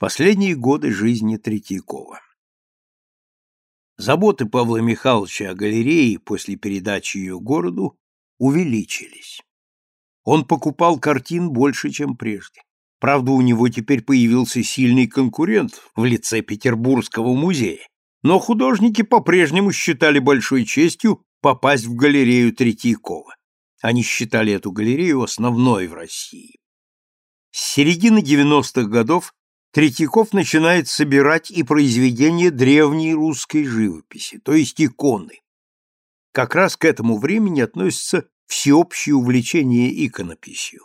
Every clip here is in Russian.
Последние годы жизни Третьякова. Заботы Павла Михайловича о галерее после передачи ее городу увеличились. Он покупал картин больше, чем прежде. Правда, у него теперь появился сильный конкурент в лице Петербургского музея, но художники по-прежнему считали большой честью попасть в галерею Третьякова. Они считали эту галерею основной в России. С середины 90-х годов Третьяков начинает собирать и произведения древней русской живописи, то есть иконы. Как раз к этому времени относится всеобщее увлечение иконописью.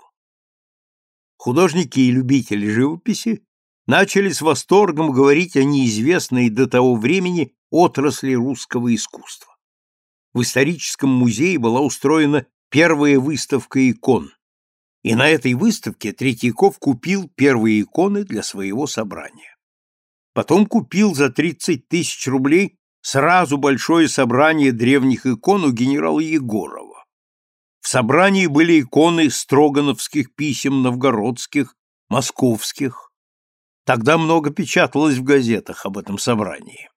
Художники и любители живописи начали с восторгом говорить о неизвестной до того времени отрасли русского искусства. В историческом музее была устроена первая выставка икон, и на этой выставке Третьяков купил первые иконы для своего собрания. Потом купил за 30 тысяч рублей сразу большое собрание древних икон у генерала Егорова. В собрании были иконы строгановских писем новгородских, московских. Тогда много печаталось в газетах об этом собрании.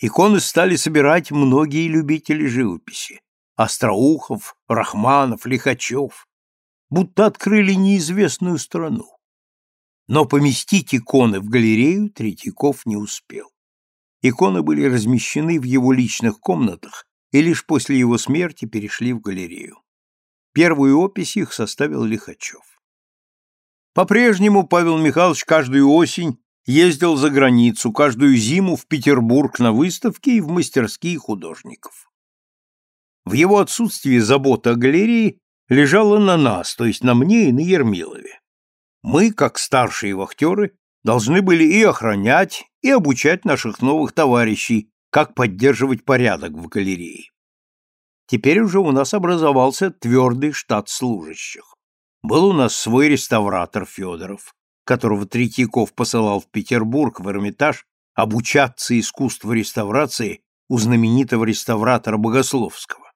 Иконы стали собирать многие любители живописи. Остроухов, Рахманов, Лихачев будто открыли неизвестную страну. Но поместить иконы в галерею Третьяков не успел. Иконы были размещены в его личных комнатах и лишь после его смерти перешли в галерею. Первую опись их составил Лихачев. По-прежнему Павел Михайлович каждую осень ездил за границу, каждую зиму в Петербург на выставки и в мастерские художников. В его отсутствие забота о галерее лежала на нас, то есть на мне и на Ермилове. Мы, как старшие вахтеры, должны были и охранять, и обучать наших новых товарищей, как поддерживать порядок в галерее. Теперь уже у нас образовался твердый штат служащих. Был у нас свой реставратор Федоров, которого Третьяков посылал в Петербург, в Эрмитаж, обучаться искусству реставрации у знаменитого реставратора Богословского.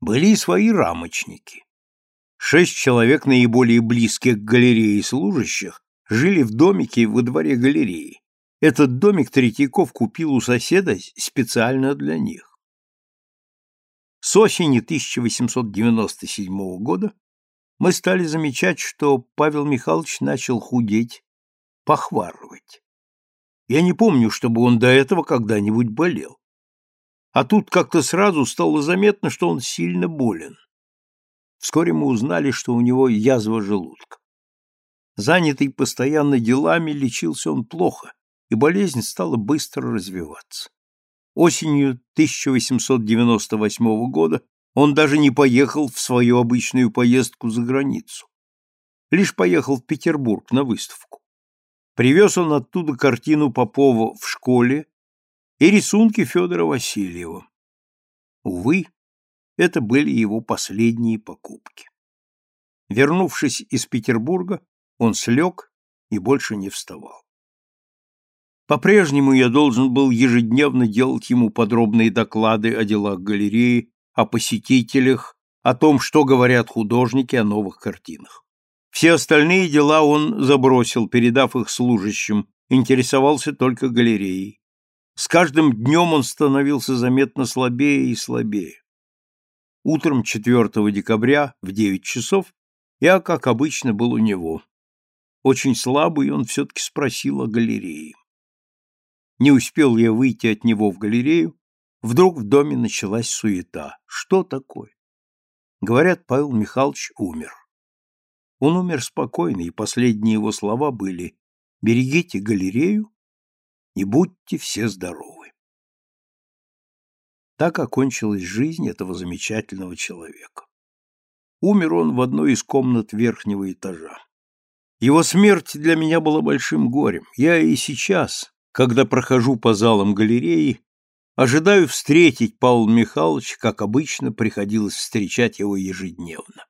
Были и свои рамочники. Шесть человек, наиболее близких к галерее служащих, жили в домике во дворе галереи. Этот домик Третьяков купил у соседа специально для них. С осени 1897 года мы стали замечать, что Павел Михайлович начал худеть, похварывать. Я не помню, чтобы он до этого когда-нибудь болел. А тут как-то сразу стало заметно, что он сильно болен. Вскоре мы узнали, что у него язва желудка. Занятый постоянно делами, лечился он плохо, и болезнь стала быстро развиваться. Осенью 1898 года он даже не поехал в свою обычную поездку за границу. Лишь поехал в Петербург на выставку. Привез он оттуда картину Попова в школе и рисунки Федора Васильева. Увы, это были его последние покупки. Вернувшись из Петербурга, он слег и больше не вставал. По-прежнему я должен был ежедневно делать ему подробные доклады о делах галереи, о посетителях, о том, что говорят художники о новых картинах. Все остальные дела он забросил, передав их служащим, интересовался только галереей. С каждым днем он становился заметно слабее и слабее. Утром 4 декабря в 9 часов я, как обычно, был у него. Очень слабый он все-таки спросил о галерее. Не успел я выйти от него в галерею, вдруг в доме началась суета. Что такое? Говорят, Павел Михайлович умер. Он умер спокойно, и последние его слова были «Берегите галерею и будьте все здоровы». Так окончилась жизнь этого замечательного человека. Умер он в одной из комнат верхнего этажа. Его смерть для меня была большим горем. Я и сейчас, когда прохожу по залам галереи, ожидаю встретить Павла Михайловича, как обычно приходилось встречать его ежедневно.